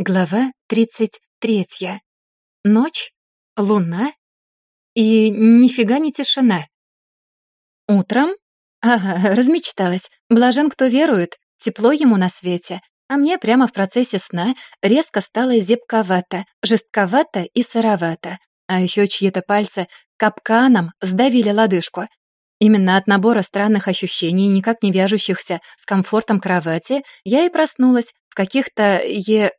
Глава 33. Ночь, луна и нифига не тишина. Утром? Ага, размечталась. Блажен, кто верует, тепло ему на свете. А мне прямо в процессе сна резко стало зебковато, жестковато и сыровато. А еще чьи-то пальцы капканом сдавили лодыжку. Именно от набора странных ощущений, никак не вяжущихся с комфортом кровати, я и проснулась в каких-то е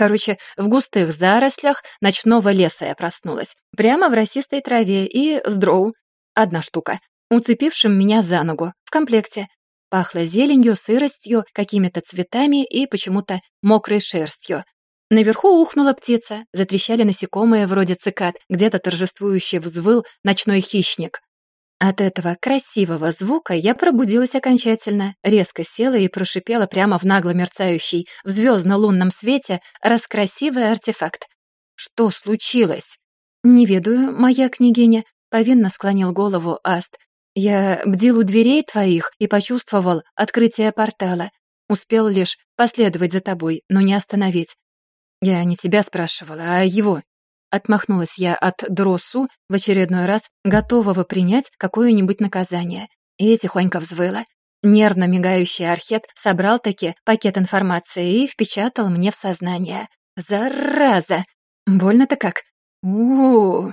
Короче, в густых зарослях ночного леса я проснулась. Прямо в росистой траве и с дроу. Одна штука, уцепившим меня за ногу, в комплекте. Пахло зеленью, сыростью, какими-то цветами и почему-то мокрой шерстью. Наверху ухнула птица, затрещали насекомые вроде цикад, где-то торжествующе взвыл ночной хищник. От этого красивого звука я пробудилась окончательно, резко села и прошипела прямо в нагло мерцающий в звездно-лунном свете раскрасивый артефакт. «Что случилось?» «Не ведаю, моя княгиня», — повинно склонил голову Аст. «Я бдил у дверей твоих и почувствовал открытие портала. Успел лишь последовать за тобой, но не остановить. Я не тебя спрашивала, а его, Отмахнулась я от дросу в очередной раз, готового принять какое-нибудь наказание. И тихонько взвыла. Нервно мигающий архет собрал-таки пакет информации и впечатал мне в сознание. «Зараза! Больно-то как! у у, -у.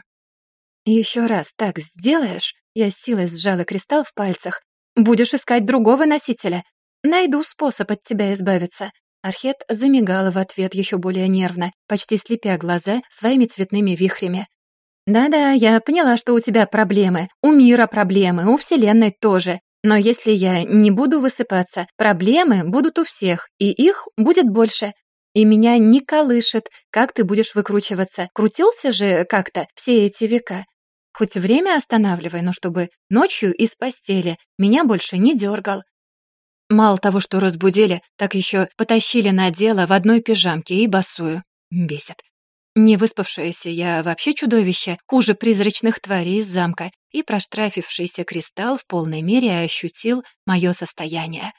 «Еще раз так сделаешь...» Я силой сжала кристалл в пальцах. «Будешь искать другого носителя. Найду способ от тебя избавиться. Архет замигала в ответ еще более нервно, почти слепя глаза своими цветными вихрями. «Да-да, я поняла, что у тебя проблемы, у мира проблемы, у Вселенной тоже. Но если я не буду высыпаться, проблемы будут у всех, и их будет больше. И меня не колышет, как ты будешь выкручиваться. Крутился же как-то все эти века. Хоть время останавливай, но чтобы ночью из постели меня больше не дергал. Мало того, что разбудили, так еще потащили на дело в одной пижамке и босую. Бесит. Не выспавшаяся я вообще чудовище, хуже призрачных тварей из замка, и проштрафившийся кристалл в полной мере ощутил мое состояние.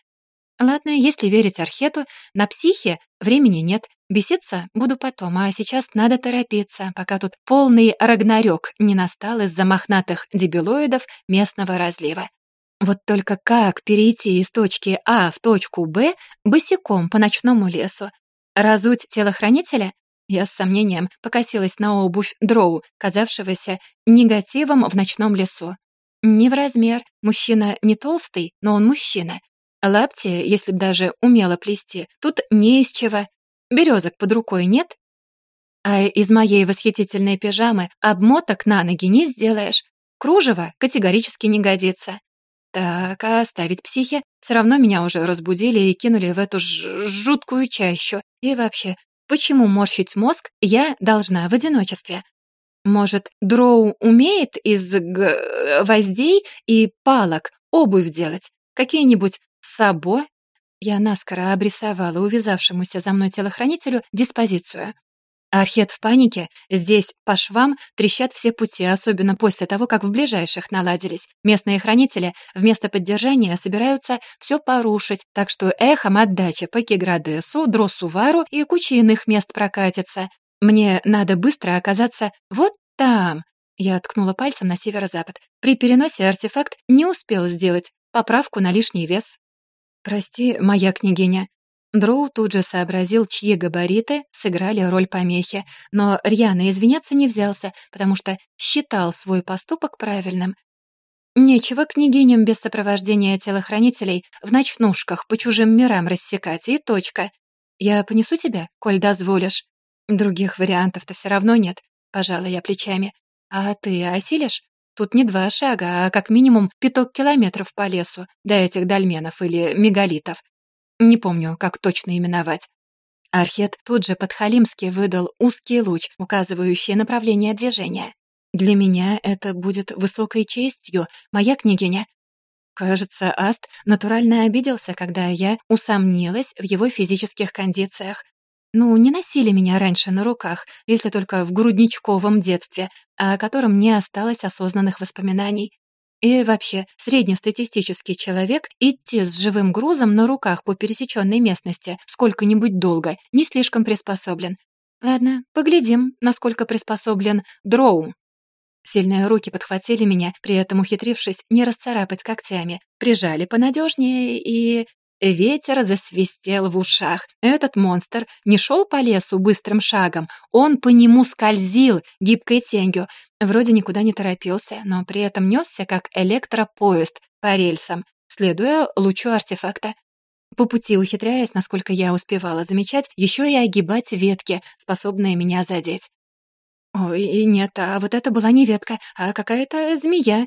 Ладно, если верить Архету, на психе времени нет. Беситься буду потом, а сейчас надо торопиться, пока тут полный рагнарёк не настал из-за мохнатых дебилоидов местного разлива. Вот только как перейти из точки А в точку Б босиком по ночному лесу? Разуть телохранителя? Я с сомнением покосилась на обувь дроу, казавшегося негативом в ночном лесу. Не в размер. Мужчина не толстый, но он мужчина. Лапти, если б даже умела плести, тут не из чего. Березок под рукой нет, а из моей восхитительной пижамы обмоток на ноги не сделаешь. Кружево категорически не годится. Так, а оставить психи? Все равно меня уже разбудили и кинули в эту жуткую чащу. И вообще, почему морщить мозг я должна в одиночестве? Может, Дроу умеет из гвоздей и палок обувь делать? Какие-нибудь с собой Я наскоро обрисовала увязавшемуся за мной телохранителю диспозицию. Архет в панике. Здесь по швам трещат все пути, особенно после того, как в ближайших наладились. Местные хранители вместо поддержания собираются все порушить, так что эхом отдача по Киградесу, Дросувару и куче иных мест прокатится. Мне надо быстро оказаться вот там. Я ткнула пальцем на северо-запад. При переносе артефакт не успел сделать поправку на лишний вес. «Прости, моя княгиня», Дроу тут же сообразил, чьи габариты сыграли роль помехи, но рьяно извиняться не взялся, потому что считал свой поступок правильным. Нечего княгиням без сопровождения телохранителей в ночнушках по чужим мирам рассекать, и точка. Я понесу тебя, коль дозволишь. Других вариантов-то все равно нет, пожала я плечами. А ты осилишь? Тут не два шага, а как минимум пяток километров по лесу до этих дольменов или мегалитов не помню, как точно именовать. Архет тут же подхалимски выдал узкий луч, указывающий направление движения. «Для меня это будет высокой честью, моя княгиня». Кажется, Аст натурально обиделся, когда я усомнилась в его физических кондициях. Ну, не носили меня раньше на руках, если только в грудничковом детстве, о котором не осталось осознанных воспоминаний. И вообще, среднестатистический человек идти с живым грузом на руках по пересеченной местности сколько-нибудь долго не слишком приспособлен. Ладно, поглядим, насколько приспособлен дроу. Сильные руки подхватили меня, при этом ухитрившись не расцарапать когтями, прижали понадежнее и... Ветер засвистел в ушах. Этот монстр не шел по лесу быстрым шагом, он по нему скользил гибкой тенью, Вроде никуда не торопился, но при этом несся как электропоезд по рельсам, следуя лучу артефакта. По пути ухитряясь, насколько я успевала замечать, еще и огибать ветки, способные меня задеть. Ой, нет, а вот это была не ветка, а какая-то змея.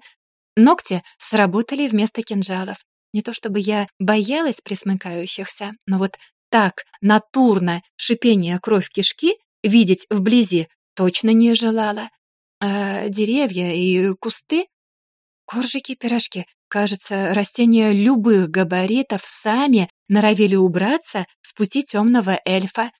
Ногти сработали вместо кинжалов. Не то чтобы я боялась присмыкающихся, но вот так натурно шипение кровь кишки видеть вблизи точно не желала. А, деревья и кусты. Коржики-пирожки. Кажется, растения любых габаритов сами норовили убраться с пути темного эльфа,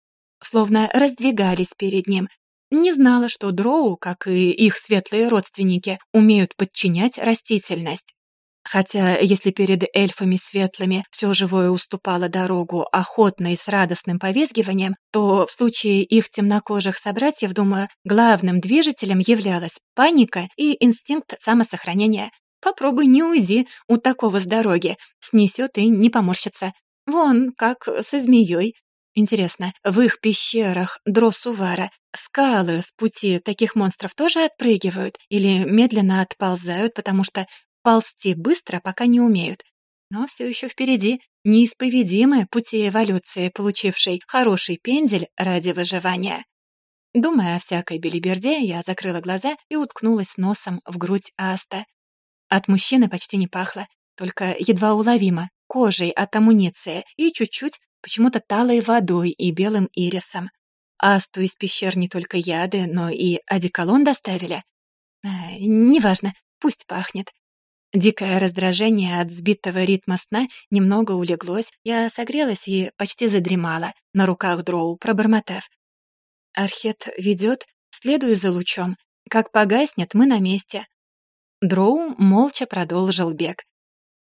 словно раздвигались перед ним. Не знала, что дроу, как и их светлые родственники, умеют подчинять растительность. Хотя, если перед эльфами светлыми все живое уступало дорогу охотно и с радостным повизгиванием, то в случае их темнокожих собратьев, думаю, главным движителем являлась паника и инстинкт самосохранения. Попробуй не уйди у такого с дороги, снесет и не поморщится. Вон, как со змеей. Интересно, в их пещерах Дросувара скалы с пути таких монстров тоже отпрыгивают или медленно отползают, потому что Ползти быстро пока не умеют, но все еще впереди неисповедимы пути эволюции, получившей хороший пендель ради выживания. Думая о всякой белиберде, я закрыла глаза и уткнулась носом в грудь Аста. От мужчины почти не пахло, только едва уловимо, кожей от амуниции и чуть-чуть почему-то талой водой и белым ирисом. Асту из пещер не только яды, но и одеколон доставили. Э, неважно, пусть пахнет. Дикое раздражение от сбитого ритма сна немного улеглось, я согрелась и почти задремала на руках дроу, пробормотав. «Архет ведет, следую за лучом. Как погаснет, мы на месте». Дроу молча продолжил бег.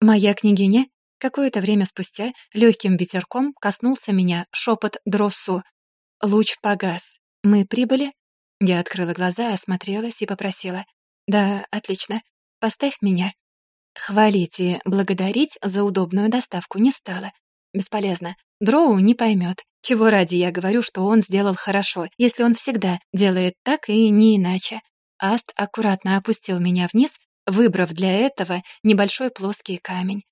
«Моя княгиня?» Какое-то время спустя легким ветерком коснулся меня шепот Дроссу. «Луч погас. Мы прибыли?» Я открыла глаза, осмотрелась и попросила. «Да, отлично. Поставь меня». Хвалить и благодарить за удобную доставку не стало. Бесполезно. Дроу не поймет, чего ради я говорю, что он сделал хорошо, если он всегда делает так и не иначе. Аст аккуратно опустил меня вниз, выбрав для этого небольшой плоский камень.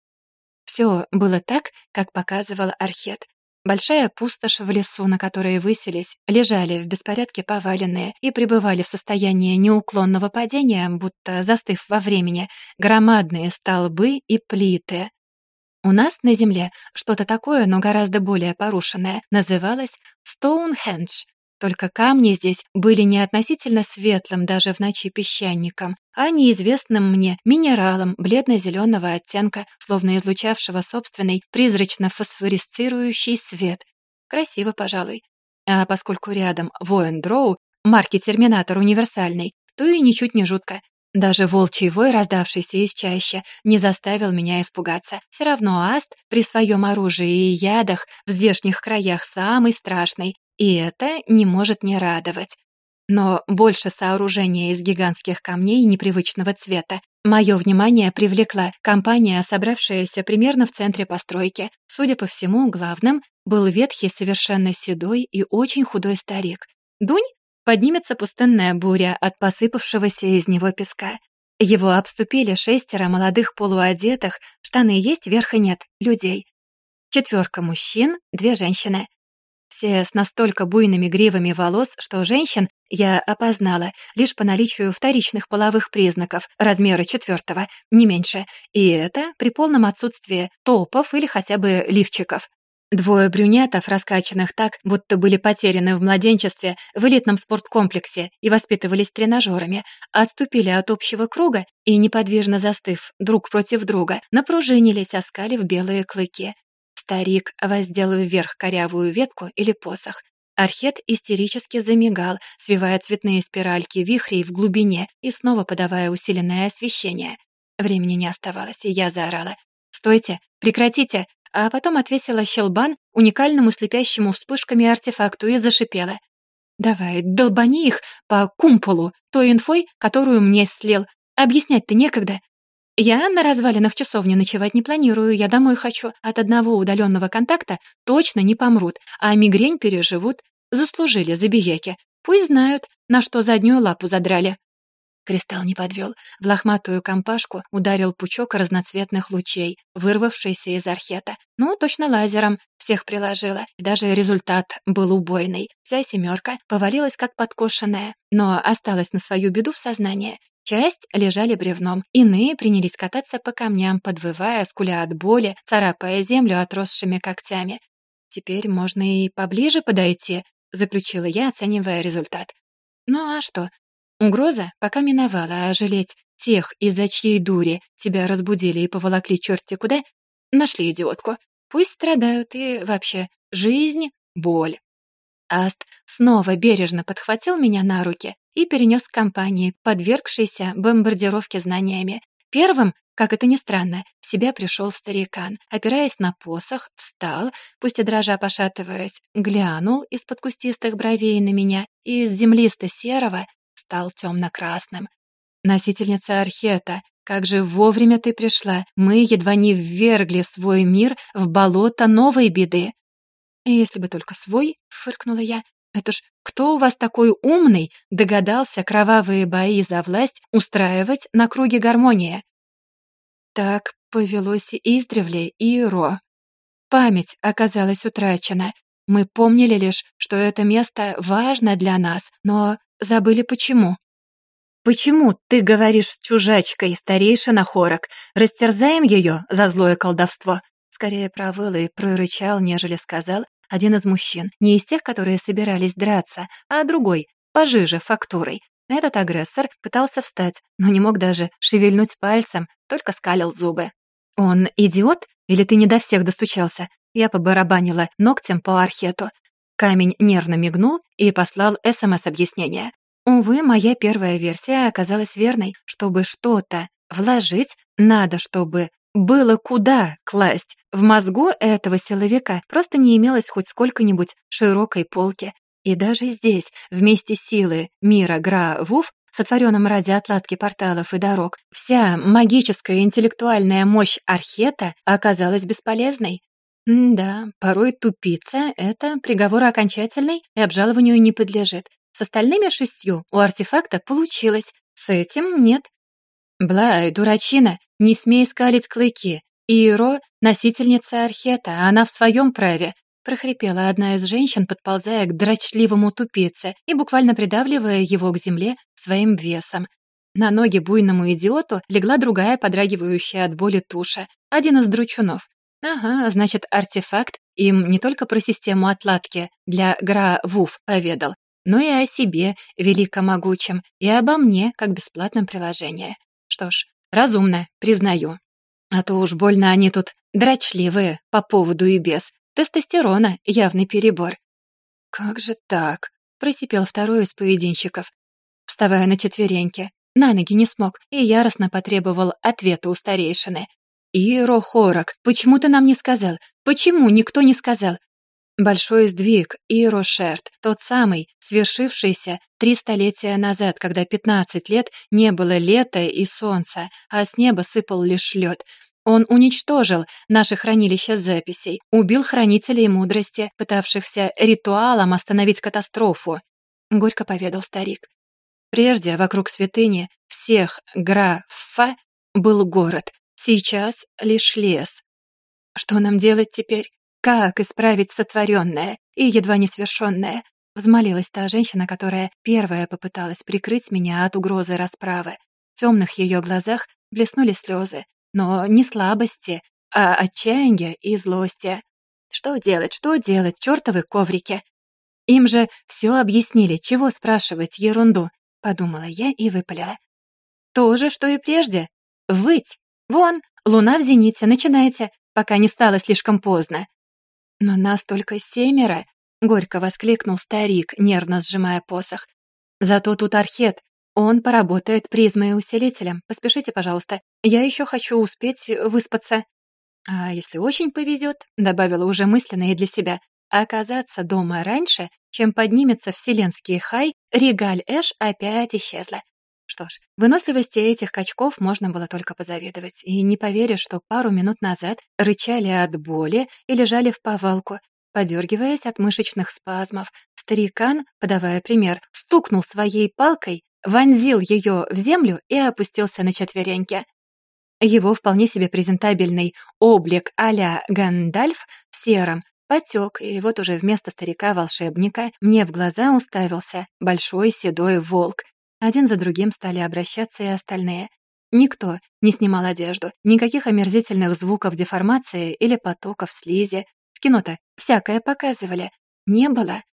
Все было так, как показывал Архет. Большая пустошь в лесу, на которой высились, лежали в беспорядке поваленные и пребывали в состоянии неуклонного падения, будто застыв во времени, громадные столбы и плиты. У нас на Земле что-то такое, но гораздо более порушенное, называлось «Стоунхендж», только камни здесь были не относительно светлым даже в ночи песчаником, а неизвестным мне минералом бледно-зеленого оттенка, словно излучавшего собственный призрачно-фосфорисцирующий свет. Красиво, пожалуй. А поскольку рядом воин Дроу, марки «Терминатор» универсальный, то и ничуть не жутко. Даже волчий вой, раздавшийся из чаще, не заставил меня испугаться. Все равно аст при своем оружии и ядах в здешних краях самый страшный, и это не может не радовать. Но больше сооружения из гигантских камней непривычного цвета мое внимание привлекла компания, собравшаяся примерно в центре постройки. Судя по всему, главным был ветхий, совершенно седой и очень худой старик. Дунь поднимется пустынная буря от посыпавшегося из него песка. Его обступили шестеро молодых полуодетых, штаны есть, верха нет, людей. Четверка мужчин, две женщины все с настолько буйными гривами волос, что женщин я опознала лишь по наличию вторичных половых признаков размера четвертого, не меньше, и это при полном отсутствии топов или хотя бы лифчиков. Двое брюнетов, раскачанных так, будто были потеряны в младенчестве в элитном спорткомплексе и воспитывались тренажерами, отступили от общего круга и, неподвижно застыв друг против друга, напружинились, оскалив белые клыки. Старик воздел вверх корявую ветку или посох. Архет истерически замигал, свивая цветные спиральки вихрей в глубине и снова подавая усиленное освещение. Времени не оставалось, и я заорала. «Стойте! Прекратите!» А потом отвесила щелбан уникальному слепящему вспышками артефакту и зашипела. «Давай, долбани их по кумполу, той инфой, которую мне слил. Объяснять-то некогда. Я на развалинах часовни ночевать не планирую, я домой хочу. От одного удаленного контакта точно не помрут, а мигрень переживут. Заслужили забияки. Пусть знают, на что заднюю лапу задрали. Кристалл не подвел. В лохматую компашку ударил пучок разноцветных лучей, вырвавшийся из архета. Ну, точно лазером. Всех приложила. Даже результат был убойный. Вся семерка повалилась как подкошенная, но осталась на свою беду в сознании. Часть лежали бревном, иные принялись кататься по камням, подвывая, скуля от боли, царапая землю отросшими когтями. «Теперь можно и поближе подойти», — заключила я, оценивая результат. «Ну а что? Угроза пока миновала, а жалеть тех, из-за чьей дури тебя разбудили и поволокли черти куда, нашли идиотку. Пусть страдают и вообще жизнь — боль». Аст снова бережно подхватил меня на руки и перенес к компании, подвергшейся бомбардировке знаниями. Первым, как это ни странно, в себя пришел старикан, опираясь на посох, встал, пусть и дрожа пошатываясь, глянул из-под кустистых бровей на меня и из землисто-серого стал темно-красным. «Носительница Архета, как же вовремя ты пришла! Мы едва не ввергли свой мир в болото новой беды!» «Если бы только свой», — фыркнула я. «Это ж кто у вас такой умный догадался кровавые бои за власть устраивать на круге гармония?» Так повелось и издревле, и Ро. Память оказалась утрачена. Мы помнили лишь, что это место важно для нас, но забыли почему. «Почему ты говоришь с чужачкой, старейшина Хорок? Растерзаем ее за злое колдовство?» Скорее провыл и прорычал, нежели сказал один из мужчин, не из тех, которые собирались драться, а другой, пожиже фактурой. Этот агрессор пытался встать, но не мог даже шевельнуть пальцем, только скалил зубы. «Он идиот? Или ты не до всех достучался?» Я побарабанила ногтем по архету. Камень нервно мигнул и послал СМС-объяснение. Увы, моя первая версия оказалась верной. Чтобы что-то вложить, надо, чтобы было куда класть. В мозгу этого силовика просто не имелось хоть сколько-нибудь широкой полки. И даже здесь, вместе силы мира Гра-Вуф, сотворённом ради отладки порталов и дорог, вся магическая интеллектуальная мощь Архета оказалась бесполезной. М да, порой тупица — это приговор окончательный и обжалованию не подлежит. С остальными шестью у артефакта получилось, с этим нет. Бла дурачина не смей скалить клыки. Иеро — носительница архета, а она в своем праве», — прохрипела одна из женщин, подползая к дрочливому тупице и буквально придавливая его к земле своим весом. На ноги буйному идиоту легла другая, подрагивающая от боли туша, один из дручунов. «Ага, значит, артефакт им не только про систему отладки для Гра-Вуф поведал, но и о себе, великомогучем, и обо мне, как бесплатном приложении. Что ж, Разумно, признаю. А то уж больно они тут дрочливые по поводу и без. Тестостерона явный перебор. «Как же так?» — просипел второй из поединщиков. Вставая на четвереньки, на ноги не смог и яростно потребовал ответа у старейшины. «Ирохорок, почему ты нам не сказал? Почему никто не сказал? Большой сдвиг и Рошерт, тот самый, свершившийся три столетия назад, когда 15 лет не было лета и солнца, а с неба сыпал лишь лед. Он уничтожил наше хранилище записей, убил хранителей мудрости, пытавшихся ритуалом остановить катастрофу. Горько поведал старик. Прежде вокруг святыни всех графа был город, сейчас лишь лес. Что нам делать теперь? Как исправить сотворенное и едва не свершённое? Взмолилась та женщина, которая первая попыталась прикрыть меня от угрозы расправы. В темных её глазах блеснули слёзы, но не слабости, а отчаяния и злости. Что делать, что делать, Чёртовы коврики? Им же всё объяснили, чего спрашивать ерунду, подумала я и выпалила. То же, что и прежде. Выть! Вон, луна в зените, начинайте, пока не стало слишком поздно. «Но нас только семеро!» — горько воскликнул старик, нервно сжимая посох. «Зато тут архет. Он поработает призмой и усилителем. Поспешите, пожалуйста. Я еще хочу успеть выспаться». «А если очень повезет», — добавила уже мысленно и для себя, оказаться дома раньше, чем поднимется вселенский хай, Регаль Эш опять исчезла. Что ж, выносливости этих качков можно было только позавидовать, и не поверишь, что пару минут назад рычали от боли и лежали в повалку, подергиваясь от мышечных спазмов. Старикан, подавая пример, стукнул своей палкой, вонзил ее в землю и опустился на четвереньки. Его вполне себе презентабельный облик а-ля Гандальф в сером потек, и вот уже вместо старика-волшебника мне в глаза уставился большой седой волк один за другим стали обращаться и остальные. Никто не снимал одежду, никаких омерзительных звуков деформации или потоков слизи. В кино-то всякое показывали. Не было.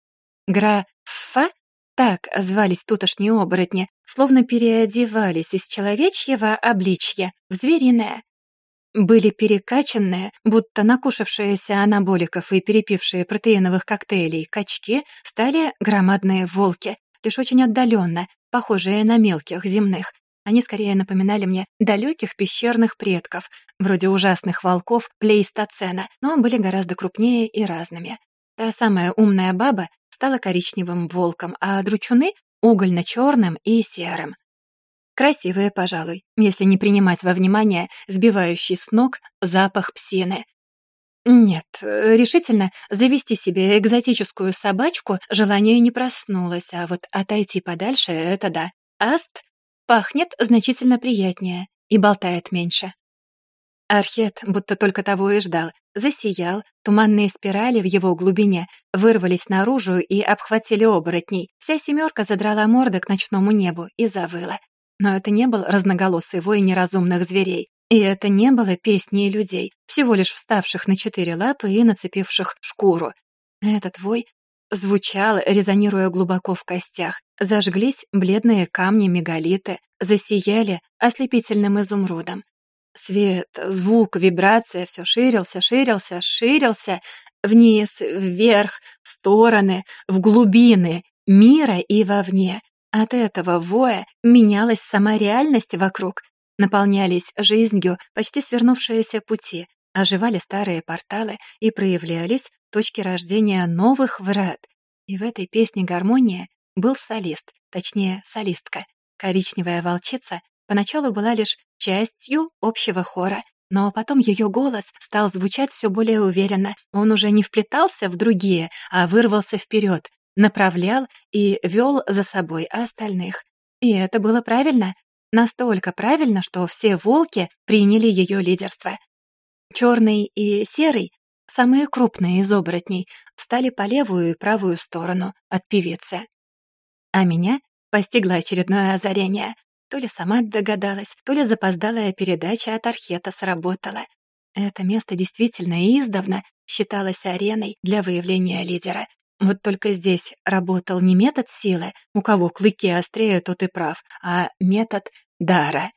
Графа, так звались тутошние оборотни, словно переодевались из человечьего обличья в звериное. Были перекачанные, будто накушавшиеся анаболиков и перепившие протеиновых коктейлей качки стали громадные волки, лишь очень отдаленно, похожие на мелких, земных. Они скорее напоминали мне далеких пещерных предков, вроде ужасных волков плейстоцена, но были гораздо крупнее и разными. Та самая умная баба стала коричневым волком, а дручуны — угольно-черным и серым. Красивые, пожалуй, если не принимать во внимание сбивающий с ног запах псины, нет, э, решительно завести себе экзотическую собачку желание не проснулось, а вот отойти подальше — это да. Аст пахнет значительно приятнее и болтает меньше. Архет будто только того и ждал. Засиял, туманные спирали в его глубине вырвались наружу и обхватили оборотней. Вся семерка задрала морды к ночному небу и завыла. Но это не был разноголосый вой неразумных зверей. И это не было песней людей, всего лишь вставших на четыре лапы и нацепивших шкуру. Этот вой звучал, резонируя глубоко в костях. Зажглись бледные камни мегалиты, засияли ослепительным изумрудом. Свет, звук, вибрация — все ширился, ширился, ширился вниз, вверх, в стороны, в глубины мира и вовне. От этого воя менялась сама реальность вокруг, наполнялись жизнью почти свернувшиеся пути, оживали старые порталы и проявлялись точки рождения новых врат. И в этой песне «Гармония» был солист, точнее, солистка. Коричневая волчица поначалу была лишь частью общего хора, но потом ее голос стал звучать все более уверенно. Он уже не вплетался в другие, а вырвался вперед, направлял и вел за собой остальных. И это было правильно, Настолько правильно, что все волки приняли ее лидерство. Черный и серый, самые крупные из оборотней, встали по левую и правую сторону от певицы. А меня постигло очередное озарение. То ли сама догадалась, то ли запоздалая передача от Архета сработала. Это место действительно издавна считалось ареной для выявления лидера — вот только здесь работал не метод силы, у кого клыки острее, тот и прав, а метод дара.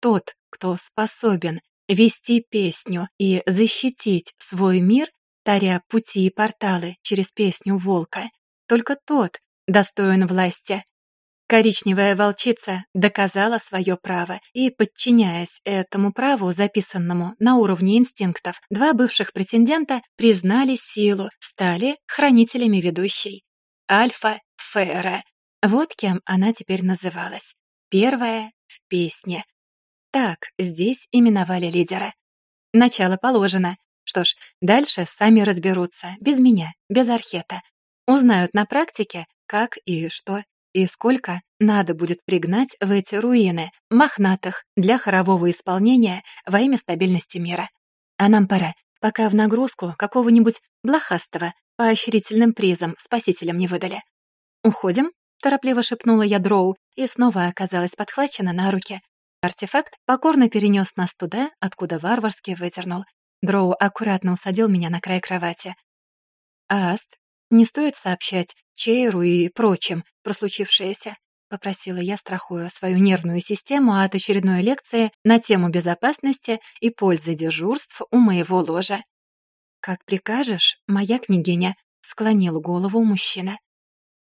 Тот, кто способен вести песню и защитить свой мир, таря пути и порталы через песню волка, только тот достоин власти, Коричневая волчица доказала свое право, и, подчиняясь этому праву, записанному на уровне инстинктов, два бывших претендента признали силу, стали хранителями ведущей. Альфа Фера. Вот кем она теперь называлась. Первая в песне. Так здесь именовали лидера. Начало положено. Что ж, дальше сами разберутся, без меня, без Архета. Узнают на практике, как и что и сколько надо будет пригнать в эти руины, мохнатых, для хорового исполнения во имя стабильности мира. А нам пора, пока в нагрузку какого-нибудь блохастого поощрительным призом спасителям не выдали. «Уходим?» — торопливо шепнула я Дроу и снова оказалась подхвачена на руки. Артефакт покорно перенес нас туда, откуда варварски выдернул. Дроу аккуратно усадил меня на край кровати. «Аст, не стоит сообщать Чейру и прочим про случившееся. — попросила я, страхуя свою нервную систему от очередной лекции на тему безопасности и пользы дежурств у моего ложа. «Как прикажешь, моя княгиня», — склонил голову мужчина.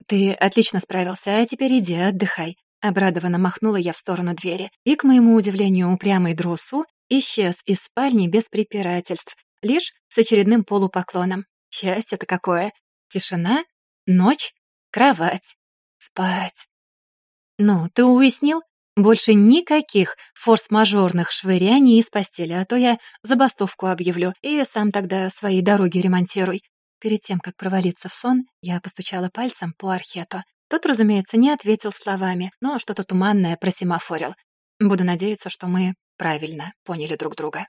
«Ты отлично справился, а теперь иди отдыхай», — обрадованно махнула я в сторону двери. И, к моему удивлению, упрямый дросу исчез из спальни без препирательств, лишь с очередным полупоклоном. Счастье-то какое! Тишина, ночь, кровать, спать. Ну, ты уяснил? Больше никаких форс-мажорных швыряний из постели, а то я забастовку объявлю и сам тогда свои дороги ремонтируй. Перед тем, как провалиться в сон, я постучала пальцем по архету. Тот, разумеется, не ответил словами, но что-то туманное просимофорил. Буду надеяться, что мы правильно поняли друг друга.